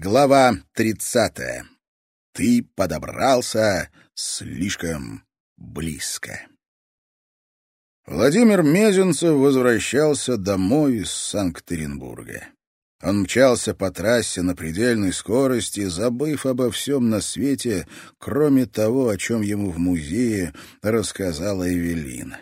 Глава тридцатая. Ты подобрался слишком близко. Владимир Мезенцев возвращался домой из Санкт-Петербурга. Он мчался по трассе на предельной скорости, забыв обо всем на свете, кроме того, о чем ему в музее рассказала Эвелина.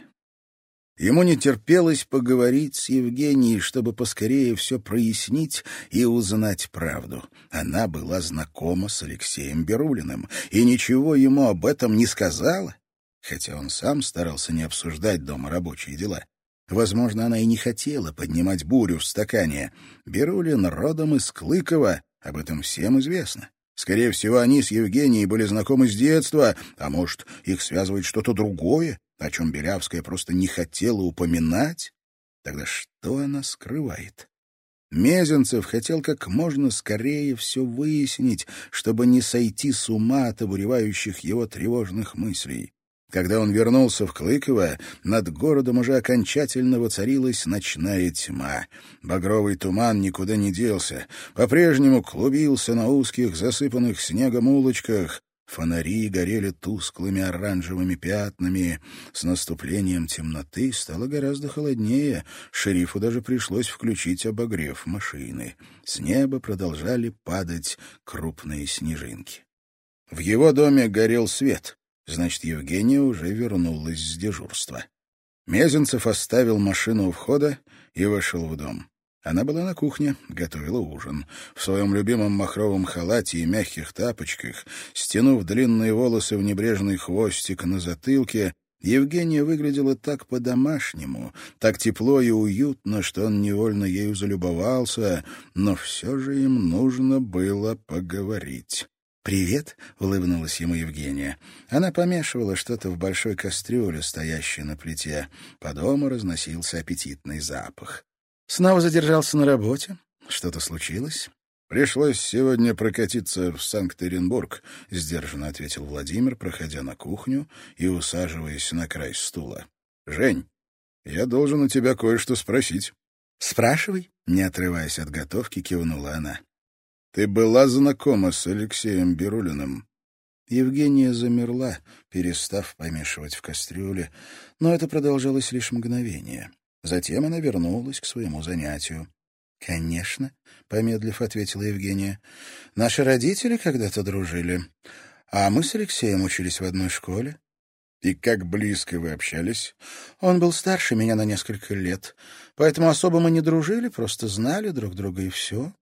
Ему не терпелось поговорить с Евгенией, чтобы поскорее все прояснить и узнать правду. Она была знакома с Алексеем Берулиным и ничего ему об этом не сказала, хотя он сам старался не обсуждать дома рабочие дела. Возможно, она и не хотела поднимать бурю в стакане. Берулин родом из Клыкова, об этом всем известно. Скорее всего, они с Евгенией были знакомы с детства, а может, их связывает что-то другое, о чем Белявская просто не хотела упоминать? Тогда что она скрывает? Мезенцев хотел как можно скорее все выяснить, чтобы не сойти с ума от обуревающих его тревожных мыслей. Когда он вернулся в Клыково, над городом уже окончательно воцарилась ночная тьма. Багровый туман никуда не делся, по-прежнему клубился на узких, засыпанных снегом улочках, Фонари горели тусклыми оранжевыми пятнами. С наступлением темноты стало гораздо холоднее. Шерифу даже пришлось включить обогрев машины. С неба продолжали падать крупные снежинки. В его доме горел свет. Значит, Евгения уже вернулась с дежурства. Мезенцев оставил машину у входа и вошел в дом. Она была на кухне, готовила ужин. В своем любимом махровом халате и мягких тапочках, стянув длинные волосы в небрежный хвостик на затылке, Евгения выглядела так по-домашнему, так тепло и уютно, что он невольно ею залюбовался, но все же им нужно было поговорить. «Привет», — улыбнулась ему Евгения. Она помешивала что-то в большой кастрюле, стоящей на плите. По дому разносился аппетитный запах. Снова задержался на работе? Что-то случилось? «Пришлось сегодня прокатиться в Санкт-Петербург», — сдержанно ответил Владимир, проходя на кухню и усаживаясь на край стула. «Жень, я должен у тебя кое-что спросить». «Спрашивай», — не отрываясь от готовки, кивнула она. «Ты была знакома с Алексеем Берулиным?» Евгения замерла, перестав помешивать в кастрюле, но это продолжалось лишь мгновение. Затем она вернулась к своему занятию. «Конечно», — помедлив ответила Евгения. «Наши родители когда-то дружили, а мы с Алексеем учились в одной школе». «И как близко вы общались?» «Он был старше меня на несколько лет, поэтому особо мы не дружили, просто знали друг друга и все.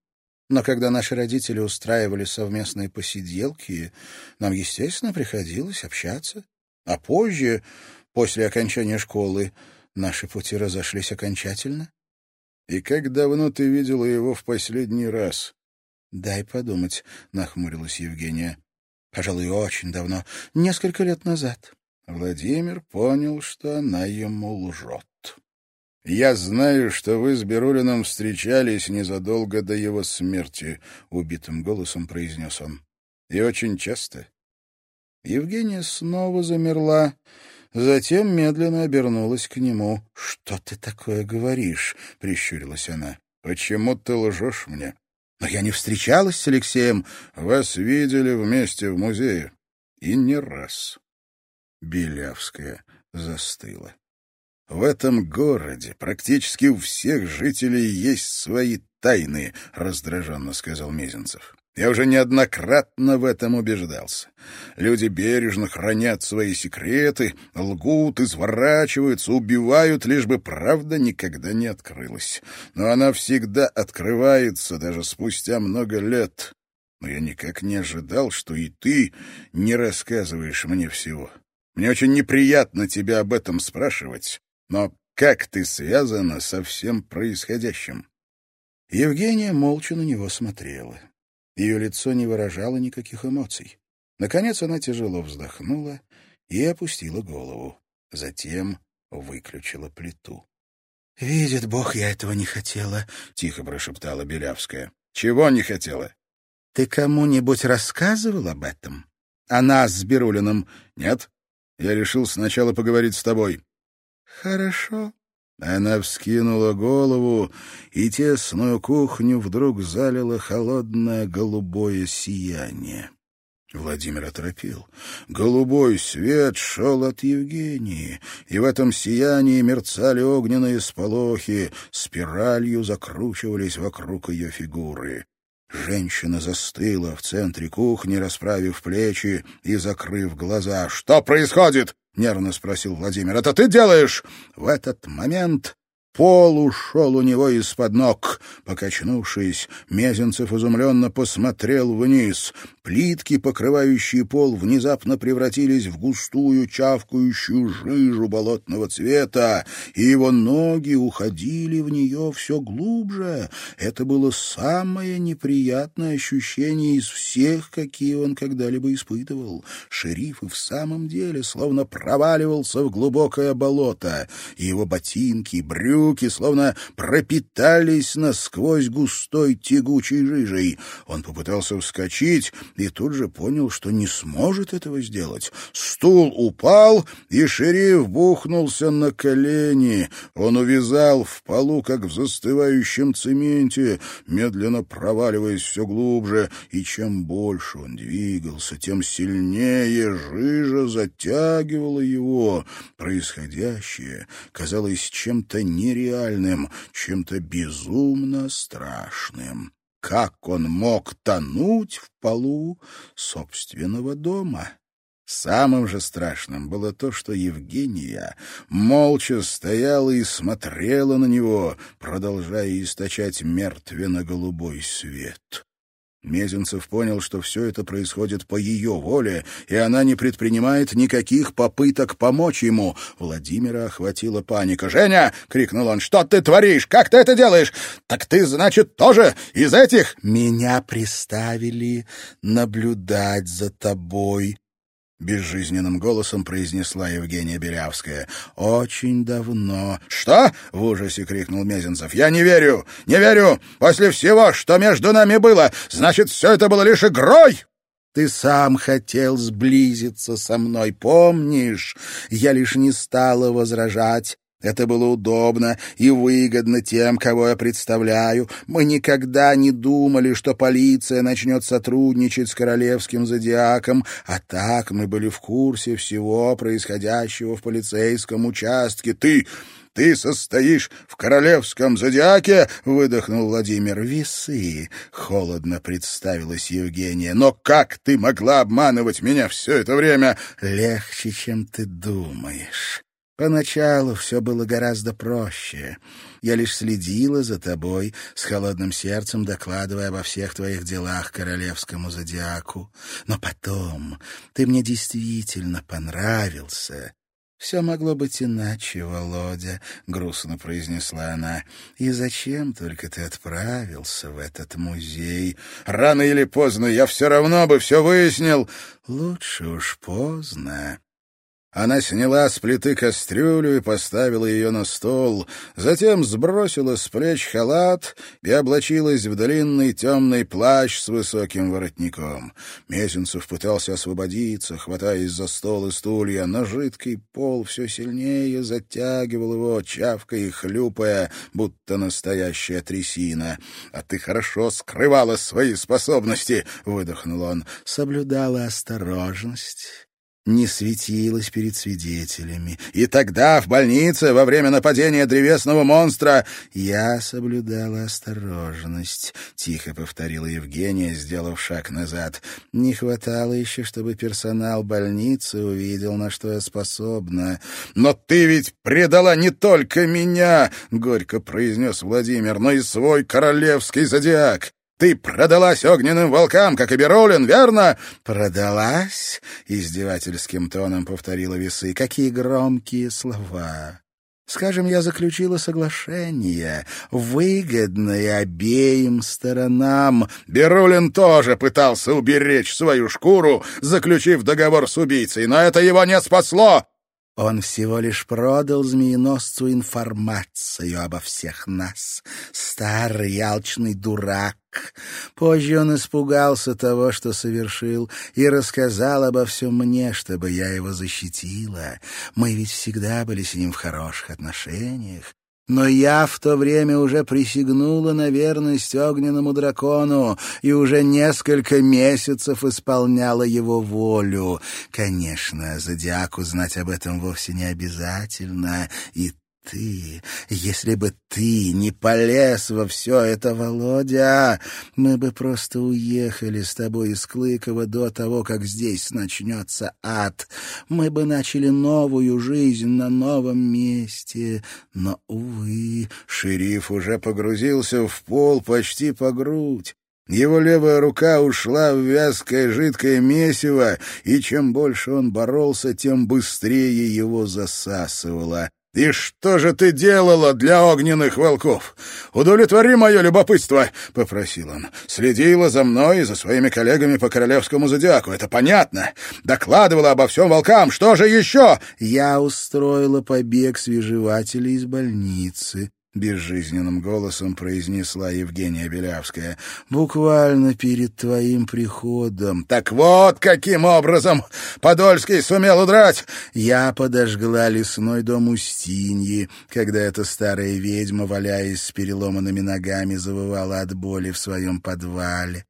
Но когда наши родители устраивали совместные посиделки, нам, естественно, приходилось общаться. А позже, после окончания школы, Наши пути разошлись окончательно. И как давно ты видела его в последний раз? Дай подумать, нахмурилась Евгения. Пожалуй, очень давно, несколько лет назад. Владимир понял, что она ему лжет. «Я знаю, что вы с Берулиным встречались незадолго до его смерти», — убитым голосом произнес он. «И очень часто». Евгения снова замерла, Затем медленно обернулась к нему. — Что ты такое говоришь? — прищурилась она. — Почему ты лжешь мне? — Но я не встречалась с Алексеем. Вас видели вместе в музее. И не раз. Белявская застыла. В этом городе практически у всех жителей есть свои тайны, раздраженно сказал Мезенцев. Я уже неоднократно в этом убеждался. Люди бережно хранят свои секреты, лгут, изворачиваются, убивают, лишь бы правда никогда не открылась. Но она всегда открывается, даже спустя много лет. Но я никак не ожидал, что и ты не рассказываешь мне всего. Мне очень неприятно тебя об этом спрашивать, но как ты связана со всем происходящим?» Евгения молча на него смотрела. Ее лицо не выражало никаких эмоций. Наконец она тяжело вздохнула и опустила голову. Затем выключила плиту. — Видит Бог, я этого не хотела, — тихо прошептала Белявская. — Чего не хотела? — Ты кому-нибудь рассказывал об этом? — О нас с Берулиным? — Нет. Я решил сначала поговорить с тобой. — Хорошо. Она вскинула голову, и тесную кухню вдруг залило холодное голубое сияние. Владимир оторопил. Голубой свет шел от Евгении, и в этом сиянии мерцали огненные сполохи, спиралью закручивались вокруг ее фигуры. Женщина застыла в центре кухни, расправив плечи и закрыв глаза. «Что происходит?» — нервно спросил Владимир. «Это ты делаешь?» В этот момент Пол ушел у него из-под ног. Покачнувшись, Мезенцев изумленно посмотрел вниз. Плитки, покрывающие пол, внезапно превратились в густую чавкающую жижу болотного цвета, и его ноги уходили в нее все глубже. Это было самое неприятное ощущение из всех, какие он когда-либо испытывал. Шериф и в самом деле словно проваливался в глубокое болото, и его ботинки, брюки, брюки словно пропитались насквозь густой тягучей жижей. Он попытался вскочить и тут же понял, что не сможет этого сделать. Стул упал, и шериф бухнулся на колени. Он увязал в полу, как в застывающем цементе, медленно проваливаясь все глубже, и чем больше он двигался, тем сильнее жижа затягивала его. Происходящее казалось чем-то не нереальным, чем-то безумно страшным. Как он мог тонуть в полу собственного дома? Самым же страшным было то, что Евгения молча стояла и смотрела на него, продолжая источать мертвенно-голубой свет. Мезенцев понял, что все это происходит по ее воле, и она не предпринимает никаких попыток помочь ему. Владимира охватила паника. «Женя!» — крикнул он. «Что ты творишь? Как ты это делаешь? Так ты, значит, тоже из этих?» «Меня приставили наблюдать за тобой», безжизненным голосом произнесла Евгения Белявская. «Очень давно». «Что?» — в ужасе крикнул Мезенцев. «Я не верю! Не верю! После всего, что между нами было, значит, все это было лишь игрой!» Ты сам хотел сблизиться со мной, помнишь? Я лишь не стала возражать. Это было удобно и выгодно тем, кого я представляю. Мы никогда не думали, что полиция начнет сотрудничать с королевским зодиаком, а так мы были в курсе всего происходящего в полицейском участке. Ты... «Ты состоишь в королевском зодиаке?» — выдохнул Владимир. «Весы», — холодно представилась Евгения. «Но как ты могла обманывать меня все это время?» «Легче, чем ты думаешь. Поначалу все было гораздо проще. Я лишь следила за тобой, с холодным сердцем докладывая обо всех твоих делах королевскому зодиаку. Но потом ты мне действительно понравился. «Все могло быть иначе, Володя», — грустно произнесла она. «И зачем только ты отправился в этот музей? Рано или поздно я все равно бы все выяснил». «Лучше уж поздно». Она сняла с плиты кастрюлю и поставила ее на стол, затем сбросила с плеч халат и облачилась в длинный темный плащ с высоким воротником. Мезенцев пытался освободиться, хватаясь за стол и стулья, но жидкий пол все сильнее затягивал его, чавкая и хлюпая, будто настоящая трясина. «А ты хорошо скрывала свои способности!» — выдохнул он. «Соблюдала осторожность» не светилась перед свидетелями. И тогда, в больнице, во время нападения древесного монстра, я соблюдала осторожность, — тихо повторила Евгения, сделав шаг назад. Не хватало еще, чтобы персонал больницы увидел, на что я способна. «Но ты ведь предала не только меня!» — горько произнес Владимир, — «но и свой королевский зодиак. Ты продалась огненным волкам, как и Беролин, верно? Продалась? Издевательским тоном повторила весы. Какие громкие слова. Скажем, я заключила соглашение, выгодное обеим сторонам. Берулин тоже пытался уберечь свою шкуру, заключив договор с убийцей, но это его не спасло. Он всего лишь продал змееносцу информацию обо всех нас. Старый алчный дурак. Позже он испугался того, что совершил, и рассказал обо всем мне, чтобы я его защитила. Мы ведь всегда были с ним в хороших отношениях. Но я в то время уже присягнула на верность огненному дракону и уже несколько месяцев исполняла его волю. Конечно, зодиаку знать об этом вовсе не обязательно, и ты, если бы ты не полез во все это, Володя, мы бы просто уехали с тобой из Клыкова до того, как здесь начнется ад. Мы бы начали новую жизнь на новом месте. Но, увы, шериф уже погрузился в пол почти по грудь. Его левая рука ушла в вязкое жидкое месиво, и чем больше он боролся, тем быстрее его засасывало. «И что же ты делала для огненных волков? Удовлетвори мое любопытство!» — попросил он. «Следила за мной и за своими коллегами по королевскому зодиаку. Это понятно. Докладывала обо всем волкам. Что же еще?» «Я устроила побег свежевателей из больницы», — безжизненным голосом произнесла Евгения Белявская. «Буквально перед твоим приходом». «Так вот, каким образом Подольский сумел удрать!» Я подожгла лесной дом Устиньи, когда эта старая ведьма, валяясь с переломанными ногами, завывала от боли в своем подвале.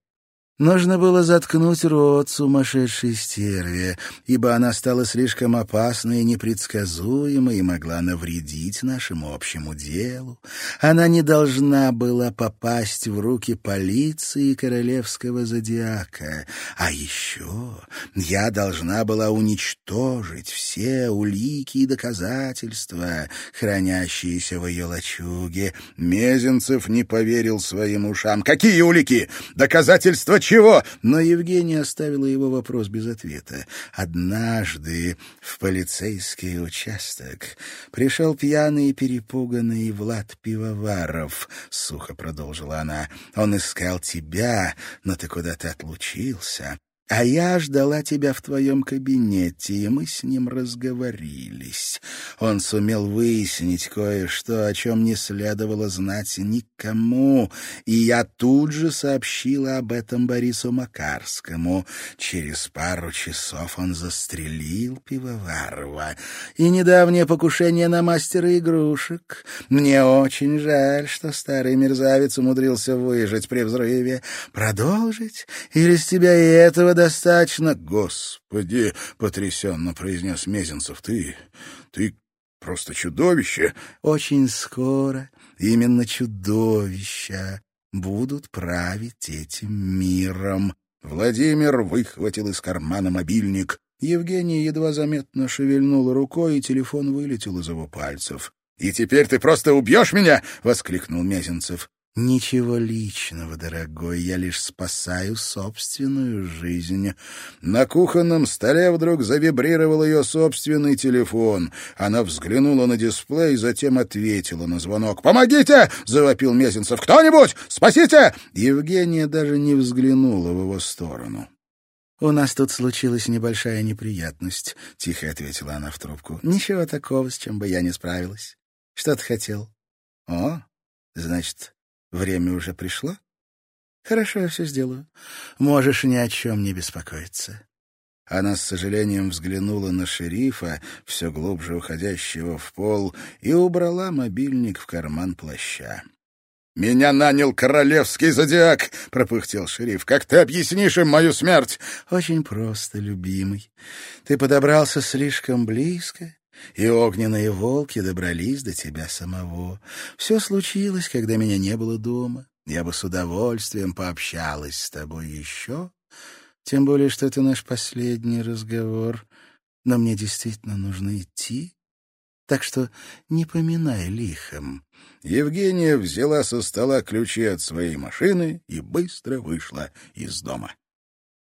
Нужно было заткнуть рот сумасшедшей стерве, ибо она стала слишком опасной и непредсказуемой и могла навредить нашему общему делу. Она не должна была попасть в руки полиции королевского зодиака. А еще я должна была уничтожить все улики и доказательства, хранящиеся в ее лачуге. Мезенцев не поверил своим ушам. «Какие улики? Доказательства чего?» Но Евгения оставила его вопрос без ответа. Однажды в полицейский участок пришел пьяный и перепуганный Влад Пивоваров, — сухо продолжила она. Он искал тебя, но ты куда-то отлучился. А я ждала тебя в твоем кабинете, и мы с ним разговорились. Он сумел выяснить кое-что, о чем не следовало знать никому, и я тут же сообщила об этом Борису Макарскому. Через пару часов он застрелил Пивоварова. И недавнее покушение на мастера игрушек. Мне очень жаль, что старый мерзавец умудрился выжить при взрыве. Продолжить? Или с тебя и этого достаточно. Господи, потрясенно произнес Мезенцев. Ты, ты просто чудовище. Очень скоро именно чудовища будут править этим миром. Владимир выхватил из кармана мобильник. Евгений едва заметно шевельнул рукой, и телефон вылетел из его пальцев. «И теперь ты просто убьешь меня?» — воскликнул Мезенцев. «Ничего личного, дорогой, я лишь спасаю собственную жизнь». На кухонном столе вдруг завибрировал ее собственный телефон. Она взглянула на дисплей, затем ответила на звонок. «Помогите!» — завопил Мезенцев. «Кто-нибудь! Спасите!» Евгения даже не взглянула в его сторону. «У нас тут случилась небольшая неприятность», — тихо ответила она в трубку. «Ничего такого, с чем бы я не справилась. Что ты хотел?» «О, значит, Время уже пришло? Хорошо, я все сделаю. Можешь ни о чем не беспокоиться. Она с сожалением взглянула на шерифа, все глубже уходящего в пол, и убрала мобильник в карман плаща. «Меня нанял королевский зодиак!» — пропыхтел шериф. «Как ты объяснишь им мою смерть?» «Очень просто, любимый. Ты подобрался слишком близко и огненные волки добрались до тебя самого. Все случилось, когда меня не было дома. Я бы с удовольствием пообщалась с тобой еще, тем более, что это наш последний разговор, но мне действительно нужно идти, так что не поминай лихом». Евгения взяла со стола ключи от своей машины и быстро вышла из дома.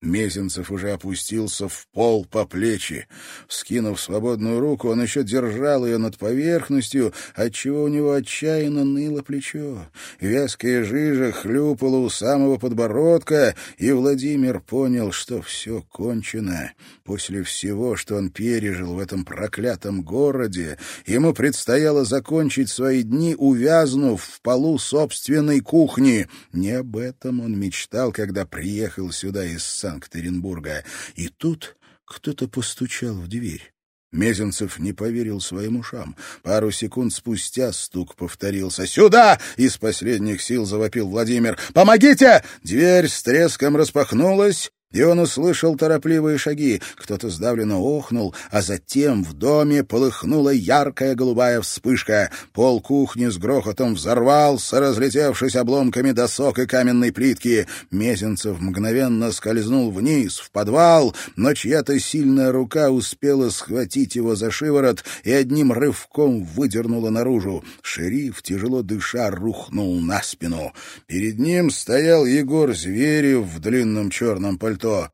Мезенцев уже опустился в пол по плечи. Скинув свободную руку, он еще держал ее над поверхностью, отчего у него отчаянно ныло плечо. Вязкая жижа хлюпала у самого подбородка, и Владимир понял, что все кончено. После всего, что он пережил в этом проклятом городе, ему предстояло закончить свои дни, увязнув в полу собственной кухни. Не об этом он мечтал, когда приехал сюда из Сан Санкт-Петербурга, и тут кто-то постучал в дверь. Мезенцев не поверил своим ушам. Пару секунд спустя стук повторился. «Сюда!» — из последних сил завопил Владимир. «Помогите!» Дверь с треском распахнулась, и он услышал торопливые шаги. Кто-то сдавленно охнул, а затем в доме полыхнула яркая голубая вспышка. Пол кухни с грохотом взорвался, разлетевшись обломками досок и каменной плитки. Мезенцев мгновенно скользнул вниз, в подвал, но чья-то сильная рука успела схватить его за шиворот и одним рывком выдернула наружу. Шериф, тяжело дыша, рухнул на спину. Перед ним стоял Егор Зверев в длинном черном пальто пальто.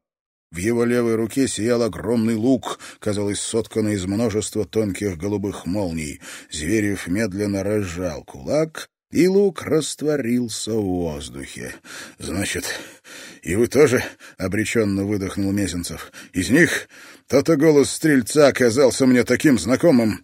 В его левой руке сиял огромный лук, казалось, сотканный из множества тонких голубых молний. Зверев медленно разжал кулак, и лук растворился в воздухе. — Значит, и вы тоже? — обреченно выдохнул Мезенцев. — Из них тот-то голос стрельца оказался мне таким знакомым.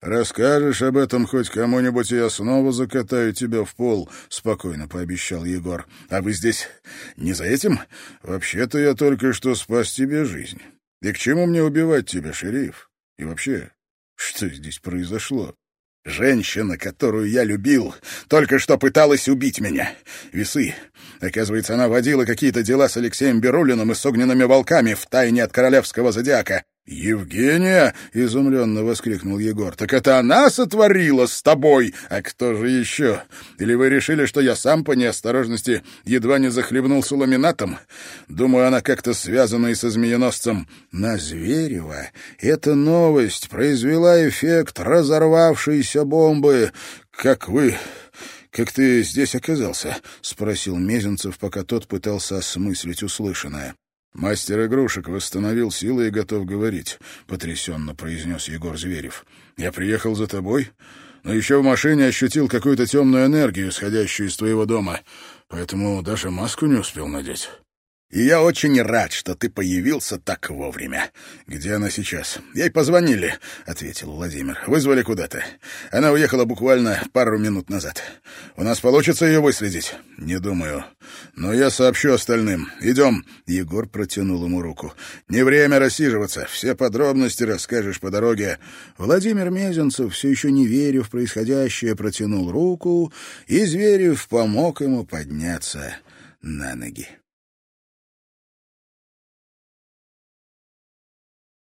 «Расскажешь об этом хоть кому-нибудь, и я снова закатаю тебя в пол», — спокойно пообещал Егор. «А вы здесь не за этим? Вообще-то я только что спас тебе жизнь. И к чему мне убивать тебя, шериф? И вообще, что здесь произошло?» Женщина, которую я любил, только что пыталась убить меня. Весы. Оказывается, она водила какие-то дела с Алексеем Берулиным и с огненными волками в тайне от королевского зодиака. «Евгения!» — изумленно воскликнул Егор. «Так это она сотворила с тобой? А кто же еще? Или вы решили, что я сам по неосторожности едва не захлебнулся ламинатом? Думаю, она как-то связана и со змееносцем». На Зверева эта новость произвела эффект разорвавшейся бомбы. «Как вы...» «Как ты здесь оказался?» — спросил Мезенцев, пока тот пытался осмыслить услышанное. «Мастер игрушек восстановил силы и готов говорить», — потрясенно произнес Егор Зверев. «Я приехал за тобой, но еще в машине ощутил какую-то темную энергию, исходящую из твоего дома, поэтому даже маску не успел надеть». И я очень рад, что ты появился так вовремя. Где она сейчас? Ей позвонили, ответил Владимир. Вызвали куда-то. Она уехала буквально пару минут назад. У нас получится ее выследить? Не думаю. Но я сообщу остальным. Идем. Егор протянул ему руку. Не время рассиживаться. Все подробности расскажешь по дороге. Владимир Мезенцев, все еще не веря в происходящее, протянул руку, и Зверев помог ему подняться на ноги.